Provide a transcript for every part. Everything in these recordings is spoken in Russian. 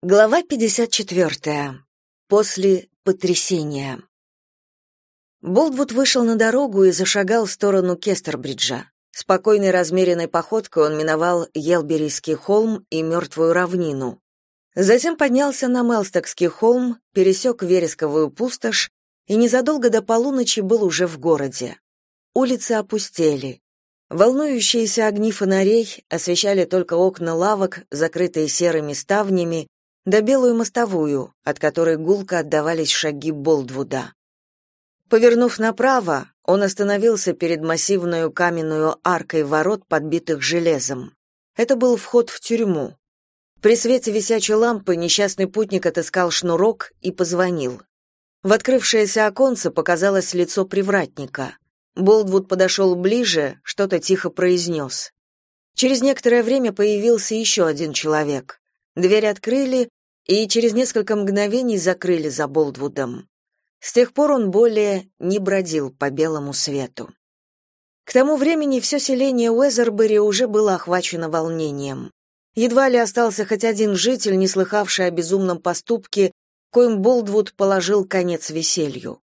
Глава 54. После потрясения. Болдвуд вышел на дорогу и зашагал в сторону Кестербриджа. Спокойной размеренной походкой он миновал Елберийский холм и мертвую равнину. Затем поднялся на Мелстокский холм, пересек Вересковую пустошь и незадолго до полуночи был уже в городе. Улицы опустели. Волнующиеся огни фонарей освещали только окна лавок, закрытые серыми ставнями, да белую мостовую, от которой гулко отдавались шаги Болдвуда. Повернув направо, он остановился перед массивной каменную аркой ворот, подбитых железом. Это был вход в тюрьму. При свете висячей лампы несчастный путник отыскал шнурок и позвонил. В открывшееся оконце показалось лицо привратника. Болдвуд подошел ближе, что-то тихо произнес. Через некоторое время появился еще один человек. Дверь открыли, и через несколько мгновений закрыли за Болдвудом. С тех пор он более не бродил по белому свету. К тому времени все селение Уэзербери уже было охвачено волнением. Едва ли остался хоть один житель, не слыхавший о безумном поступке, коим Болдвуд положил конец веселью.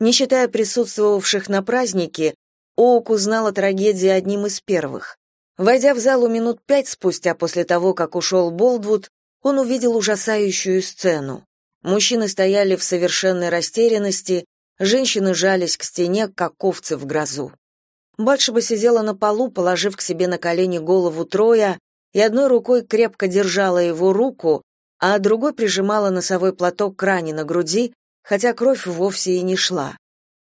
Не считая присутствовавших на празднике, Оук узнал о трагедии одним из первых. Войдя в залу минут пять спустя после того, как ушел Болдвуд, он увидел ужасающую сцену. Мужчины стояли в совершенной растерянности, женщины жались к стене, как овцы в грозу. Батшеба сидела на полу, положив к себе на колени голову Троя, и одной рукой крепко держала его руку, а другой прижимала носовой платок к ране на груди, хотя кровь вовсе и не шла.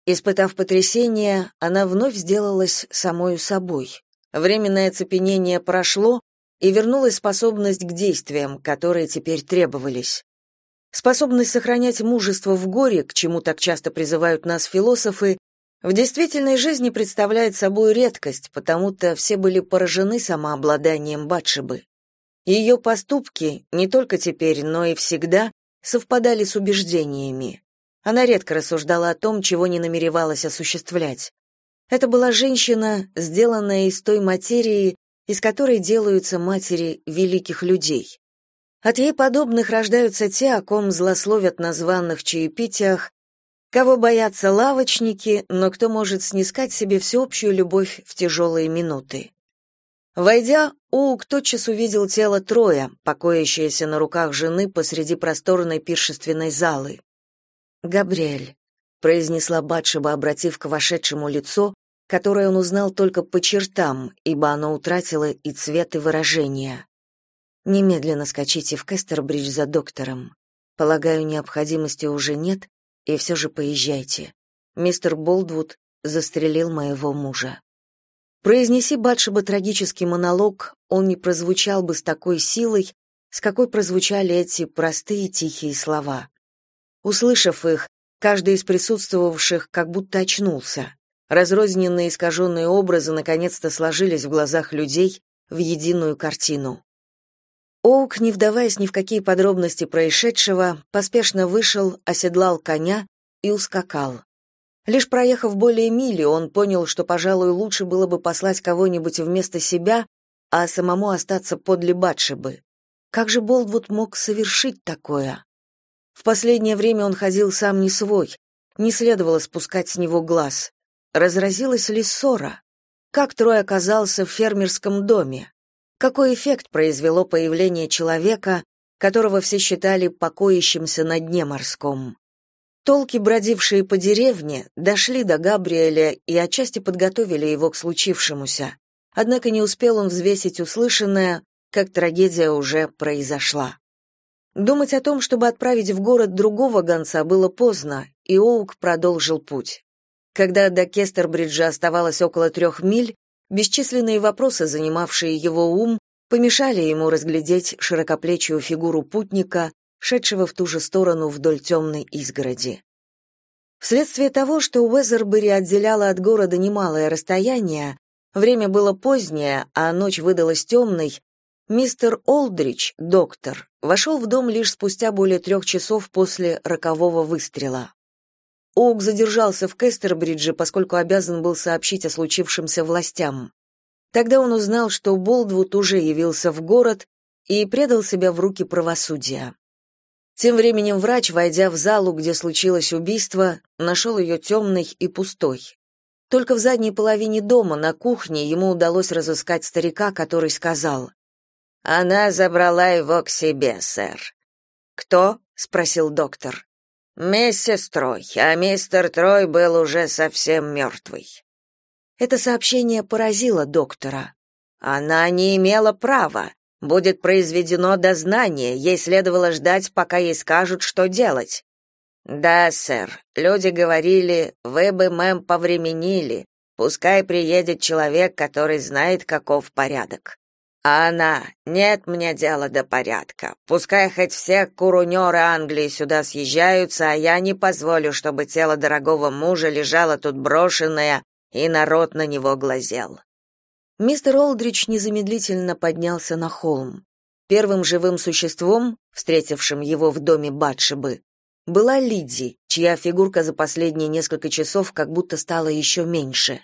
Испытав потрясение, она вновь сделалась самою собой. Временное цепенение прошло, и вернулась способность к действиям, которые теперь требовались. Способность сохранять мужество в горе, к чему так часто призывают нас философы, в действительной жизни представляет собой редкость, потому-то все были поражены самообладанием Батшебы. Ее поступки, не только теперь, но и всегда, совпадали с убеждениями. Она редко рассуждала о том, чего не намеревалась осуществлять. Это была женщина, сделанная из той материи, из которой делаются матери великих людей. От ей подобных рождаются те, о ком злословят на званных чаепитиях, кого боятся лавочники, но кто может снискать себе всеобщую любовь в тяжелые минуты. Войдя, Ук тотчас увидел тело Троя, покоящееся на руках жены посреди просторной пиршественной залы. «Габриэль», — произнесла Батшеба, обратив к вошедшему лицо, которое он узнал только по чертам, ибо оно утратило и цвет, и выражение. Немедленно скачите в Кестербридж за доктором. Полагаю, необходимости уже нет, и все же поезжайте. Мистер Болдвуд застрелил моего мужа. Произнеси Батшеба трагический монолог, он не прозвучал бы с такой силой, с какой прозвучали эти простые тихие слова. Услышав их, каждый из присутствовавших как будто очнулся. Разрозненные искаженные образы наконец-то сложились в глазах людей в единую картину. Оук, не вдаваясь ни в какие подробности происшедшего, поспешно вышел, оседлал коня и ускакал. Лишь проехав более мили, он понял, что, пожалуй, лучше было бы послать кого-нибудь вместо себя, а самому остаться подле Батшебы. Как же Болдвуд мог совершить такое? В последнее время он ходил сам не свой, не следовало спускать с него глаз. Разразилась ли ссора? Как Трой оказался в фермерском доме? Какой эффект произвело появление человека, которого все считали покоящимся на дне морском? Толки, бродившие по деревне, дошли до Габриэля и отчасти подготовили его к случившемуся. Однако не успел он взвесить услышанное, как трагедия уже произошла. Думать о том, чтобы отправить в город другого гонца, было поздно, и Оук продолжил путь. Когда до Кестербриджа оставалось около трех миль, бесчисленные вопросы, занимавшие его ум, помешали ему разглядеть широкоплечую фигуру путника, шедшего в ту же сторону вдоль темной изгороди. Вследствие того, что Уэзербери отделяло от города немалое расстояние, время было позднее, а ночь выдалась темной, мистер Олдрич, доктор, вошел в дом лишь спустя более трех часов после рокового выстрела. Оук задержался в Кестербридже, поскольку обязан был сообщить о случившемся властям. Тогда он узнал, что Болдвуд уже явился в город и предал себя в руки правосудия. Тем временем врач, войдя в залу, где случилось убийство, нашел ее темной и пустой. Только в задней половине дома, на кухне, ему удалось разыскать старика, который сказал, «Она забрала его к себе, сэр». «Кто?» — спросил доктор. «Миссис Трой, а мистер Трой был уже совсем мертвый». Это сообщение поразило доктора. Она не имела права. Будет произведено дознание, ей следовало ждать, пока ей скажут, что делать. Да, сэр. Люди говорили: "Вы бы, мэм, повременили. Пускай приедет человек, который знает, каков порядок". А она: "Нет мне дела до порядка. Пускай хоть все курунеры Англии сюда съезжаются, а я не позволю, чтобы тело дорогого мужа лежало тут брошенное, и народ на него глазел". Мистер Олдрич незамедлительно поднялся на холм. Первым живым существом, встретившим его в доме Батшебы, была Лидзи, чья фигурка за последние несколько часов как будто стала еще меньше.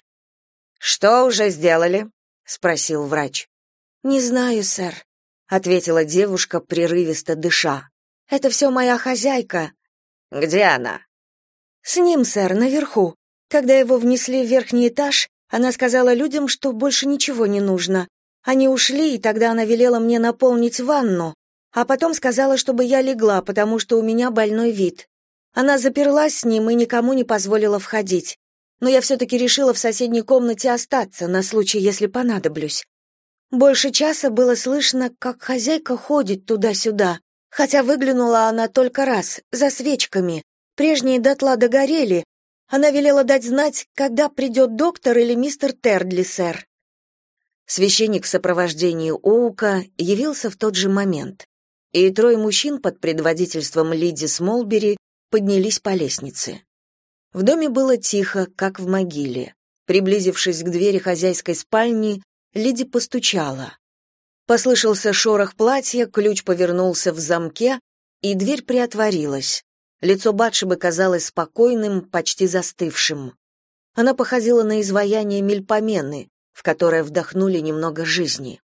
«Что уже сделали?» — спросил врач. «Не знаю, сэр», — ответила девушка, прерывисто дыша. «Это все моя хозяйка». «Где она?» «С ним, сэр, наверху. Когда его внесли в верхний этаж, она сказала людям, что больше ничего не нужно. Они ушли, и тогда она велела мне наполнить ванну, а потом сказала, чтобы я легла, потому что у меня больной вид. Она заперлась с ним и никому не позволила входить. Но я все-таки решила в соседней комнате остаться, на случай, если понадоблюсь. Больше часа было слышно, как хозяйка ходит туда-сюда, хотя выглянула она только раз, за свечками. Прежние дотла догорели, она велела дать знать, когда придет доктор или мистер Тердли, сэр. Священник в сопровождении Оука явился в тот же момент, и трое мужчин под предводительством Лиди Смолбери поднялись по лестнице. В доме было тихо, как в могиле. Приблизившись к двери хозяйской спальни, Лиди постучала. Послышался шорох платья, ключ повернулся в замке, и дверь приотворилась. Лицо Батшебы казалось спокойным, почти застывшим. Она походила на изваяние Мельпомены, в которое вдохнули немного жизни.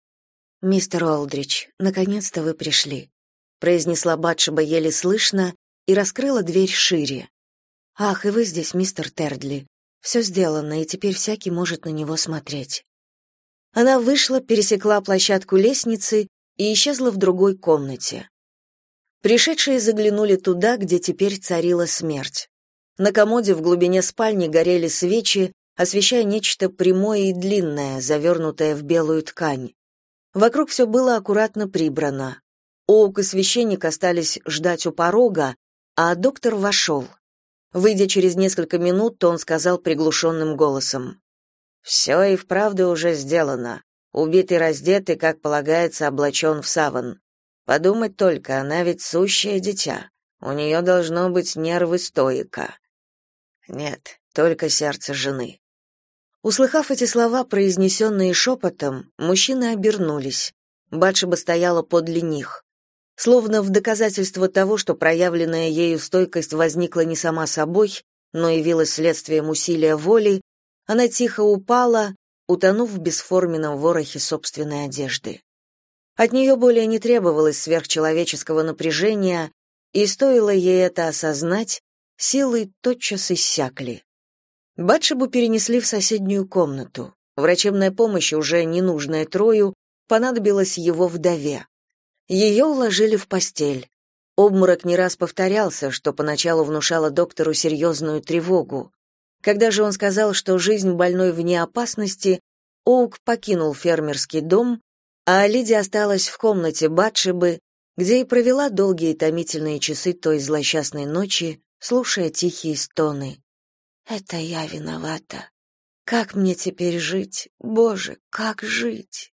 «Мистер Олдрич, наконец-то вы пришли», — произнесла Батшеба еле слышно и раскрыла дверь шире. «Ах, и вы здесь, мистер Тердли. Все сделано, и теперь всякий может на него смотреть». Она вышла, пересекла площадку лестницы и исчезла в другой комнате. Пришедшие заглянули туда, где теперь царила смерть. На комоде в глубине спальни горели свечи, освещая нечто прямое и длинное, завернутое в белую ткань. Вокруг все было аккуратно прибрано. Оук и священник остались ждать у порога, а доктор вошел. Выйдя через несколько минут, он сказал приглушенным голосом. «Все и вправду уже сделано. Убитый раздетый, как полагается, облачен в саван. Подумать только, она ведь сущее дитя. У нее должно быть нервы стоика. Нет, только сердце жены. Услыхав эти слова, произнесенные шепотом, мужчины обернулись. Батшеба стояла подле них. Словно в доказательство того, что проявленная ею стойкость возникла не сама собой, но явилась следствием усилия воли, она тихо упала, утонув в бесформенном ворохе собственной одежды. От нее более не требовалось сверхчеловеческого напряжения, и стоило ей это осознать, силы тотчас иссякли. Батшебу перенесли в соседнюю комнату. Врачебная помощь, уже ненужная Трою, понадобилась его вдове. Ее уложили в постель. Обморок не раз повторялся, что поначалу внушало доктору серьезную тревогу. Когда же он сказал, что жизнь больной вне опасности, Оук покинул фермерский дом а Лидия осталась в комнате Батшебы, где и провела долгие томительные часы той злосчастной ночи, слушая тихие стоны. «Это я виновата. Как мне теперь жить? Боже, как жить?»